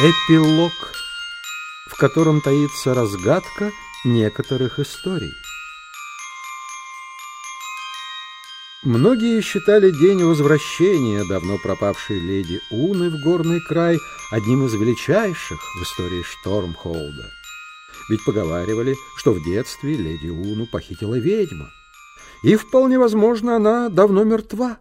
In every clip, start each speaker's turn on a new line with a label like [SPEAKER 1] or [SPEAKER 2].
[SPEAKER 1] Эпилог, в котором таится разгадка некоторых историй. Многие считали день возвращения давно пропавшей леди Уны в горный край одним из величайших в истории Штормхолда. Ведь поговаривали, что в детстве леди Уну похитила ведьма. И вполне возможно, она давно мертва.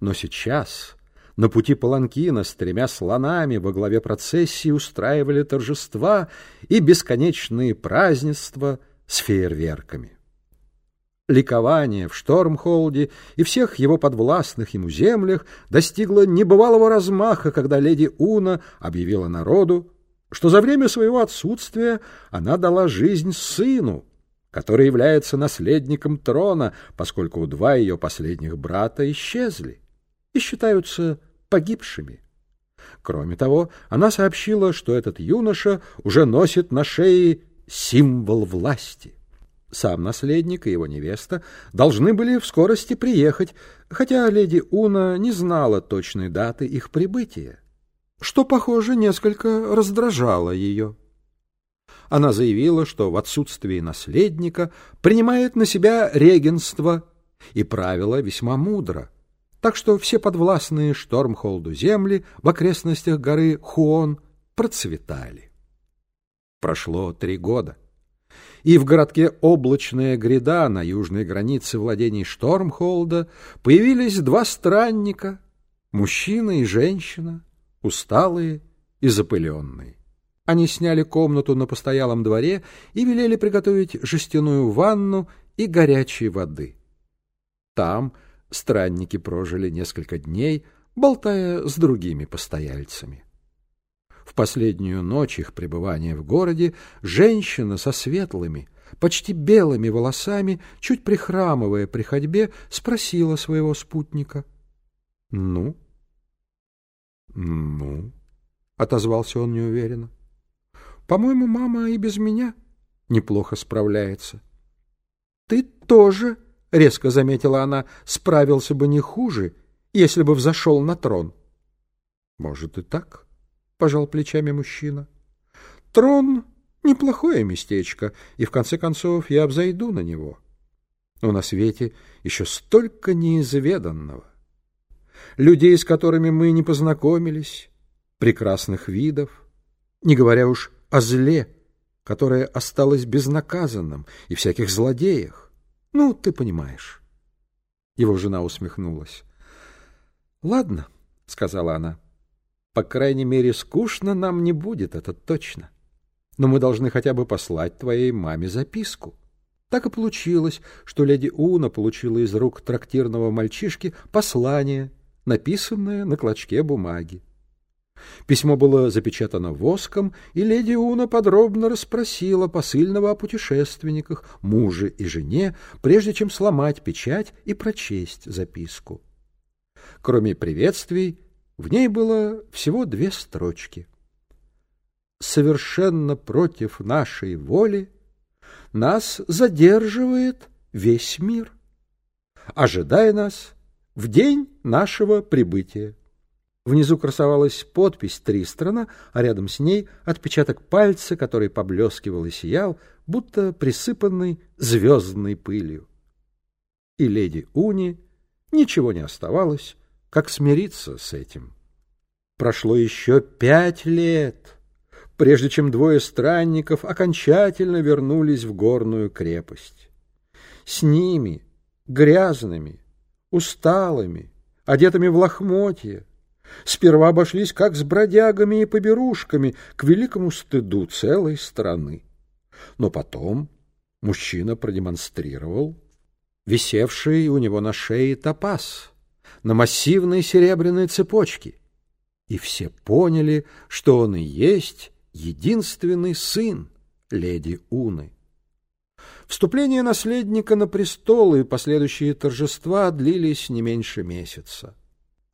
[SPEAKER 1] Но сейчас на пути Паланкина с тремя слонами во главе процессии устраивали торжества и бесконечные празднества с фейерверками. Ликование в Штормхолде и всех его подвластных ему землях достигло небывалого размаха, когда леди Уна объявила народу, что за время своего отсутствия она дала жизнь сыну, который является наследником трона, поскольку два ее последних брата исчезли и считаются погибшими. Кроме того, она сообщила, что этот юноша уже носит на шее символ власти. Сам наследник и его невеста должны были в скорости приехать, хотя леди Уна не знала точной даты их прибытия, что, похоже, несколько раздражало ее. Она заявила, что в отсутствии наследника принимает на себя регенство, и правила весьма мудро — так что все подвластные Штормхолду земли в окрестностях горы Хуон процветали. Прошло три года, и в городке Облачная гряда на южной границе владений Штормхолда появились два странника, мужчина и женщина, усталые и запыленные. Они сняли комнату на постоялом дворе и велели приготовить жестяную ванну и горячей воды. Там странники прожили несколько дней, болтая с другими постояльцами. В последнюю ночь их пребывания в городе женщина со светлыми, почти белыми волосами, чуть прихрамывая при ходьбе, спросила своего спутника. — Ну? — Ну? — отозвался он неуверенно. — По-моему, мама и без меня неплохо справляется. — Ты тоже — резко заметила она, — справился бы не хуже, если бы взошел на трон. — Может, и так, — пожал плечами мужчина. — Трон — неплохое местечко, и, в конце концов, я взойду на него. Но на свете еще столько неизведанного. Людей, с которыми мы не познакомились, прекрасных видов, не говоря уж о зле, которое осталось безнаказанным, и всяких злодеях. Ну, ты понимаешь. Его жена усмехнулась. Ладно, сказала она. По крайней мере, скучно нам не будет, это точно. Но мы должны хотя бы послать твоей маме записку. Так и получилось, что леди Уна получила из рук трактирного мальчишки послание, написанное на клочке бумаги. Письмо было запечатано воском, и леди Уна подробно расспросила посыльного о путешественниках, муже и жене, прежде чем сломать печать и прочесть записку. Кроме приветствий, в ней было всего две строчки. «Совершенно против нашей воли нас задерживает весь мир, ожидая нас в день нашего прибытия. Внизу красовалась подпись Тристрана, а рядом с ней отпечаток пальца, который поблескивал и сиял, будто присыпанный звездной пылью. И леди Уни ничего не оставалось, как смириться с этим. Прошло еще пять лет, прежде чем двое странников окончательно вернулись в горную крепость. С ними, грязными, усталыми, одетыми в лохмотья, Сперва обошлись как с бродягами и поберушками, к великому стыду целой страны. Но потом мужчина продемонстрировал висевший у него на шее топаз на массивной серебряной цепочке, и все поняли, что он и есть единственный сын леди Уны. Вступление наследника на престол и последующие торжества длились не меньше месяца.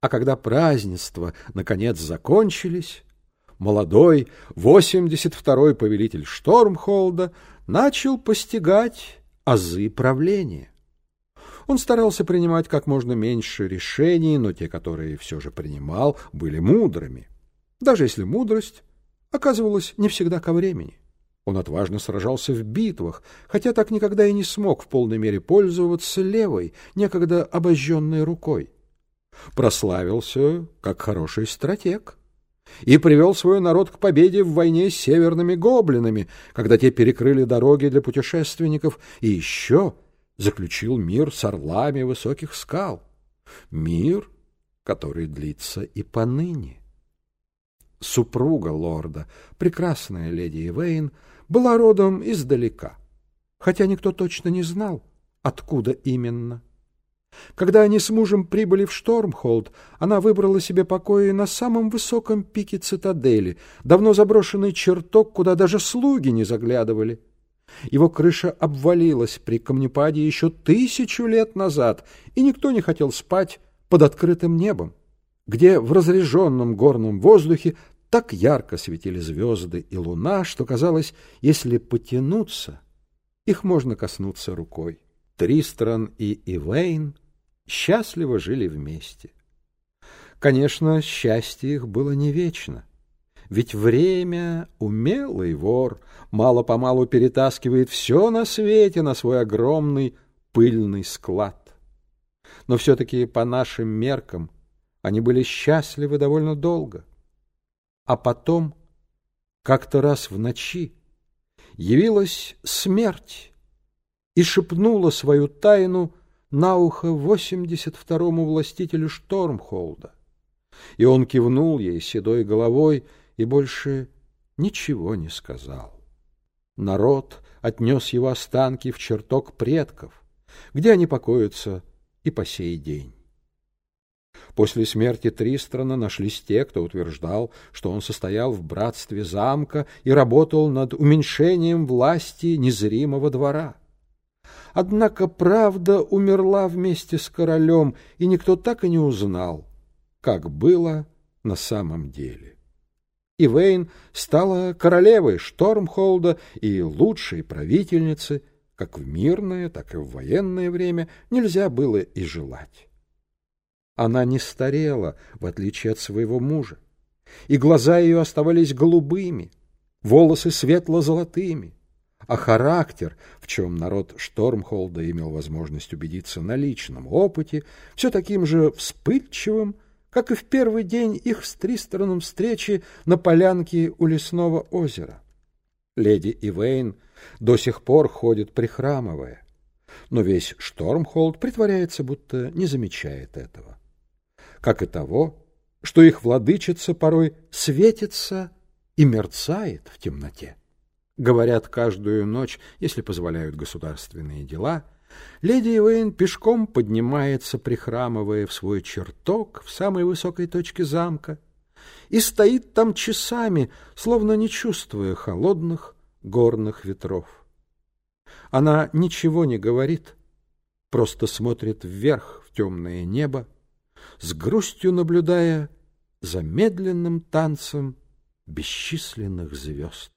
[SPEAKER 1] А когда празднества наконец закончились, молодой, 82-й повелитель Штормхолда начал постигать азы правления. Он старался принимать как можно меньше решений, но те, которые все же принимал, были мудрыми. даже если мудрость оказывалась не всегда ко времени. Он отважно сражался в битвах, хотя так никогда и не смог в полной мере пользоваться левой, некогда обожженной рукой. Прославился как хороший стратег и привел свой народ к победе в войне с северными гоблинами, когда те перекрыли дороги для путешественников, и еще заключил мир с орлами высоких скал. Мир, который длится и поныне. Супруга лорда, прекрасная леди Ивейн, была родом издалека, хотя никто точно не знал, откуда именно. Когда они с мужем прибыли в Штормхолд, она выбрала себе покои на самом высоком пике цитадели, давно заброшенный чертог, куда даже слуги не заглядывали. Его крыша обвалилась при камнепаде еще тысячу лет назад, и никто не хотел спать под открытым небом, где в разреженном горном воздухе так ярко светили звезды и луна, что казалось, если потянуться, их можно коснуться рукой. Тристран и Ивейн счастливо жили вместе. Конечно, счастье их было не вечно. Ведь время — умелый вор, мало-помалу перетаскивает все на свете на свой огромный пыльный склад. Но все-таки по нашим меркам они были счастливы довольно долго. А потом, как-то раз в ночи, явилась смерть и шепнула свою тайну на ухо восемьдесят второму властителю Штормхолда. И он кивнул ей седой головой и больше ничего не сказал. Народ отнес его останки в чертог предков, где они покоятся и по сей день. После смерти Тристрана нашлись те, кто утверждал, что он состоял в братстве замка и работал над уменьшением власти незримого двора. Однако правда умерла вместе с королем, и никто так и не узнал, как было на самом деле. Ивейн стала королевой Штормхолда и лучшей правительницы, как в мирное, так и в военное время нельзя было и желать. Она не старела, в отличие от своего мужа, и глаза ее оставались голубыми, волосы светло-золотыми, а характер, в чем народ Штормхолда имел возможность убедиться на личном опыте, все таким же вспыльчивым, как и в первый день их с Тристороном встречи на полянке у лесного озера. Леди Ивейн до сих пор ходит прихрамывая, но весь Штормхолд притворяется, будто не замечает этого. Как и того, что их владычица порой светится и мерцает в темноте. Говорят, каждую ночь, если позволяют государственные дела — Леди Ивейн пешком поднимается, прихрамывая в свой чертог в самой высокой точке замка, и стоит там часами, словно не чувствуя холодных горных ветров. Она ничего не говорит, просто смотрит вверх в темное небо, с грустью наблюдая за медленным танцем бесчисленных звезд.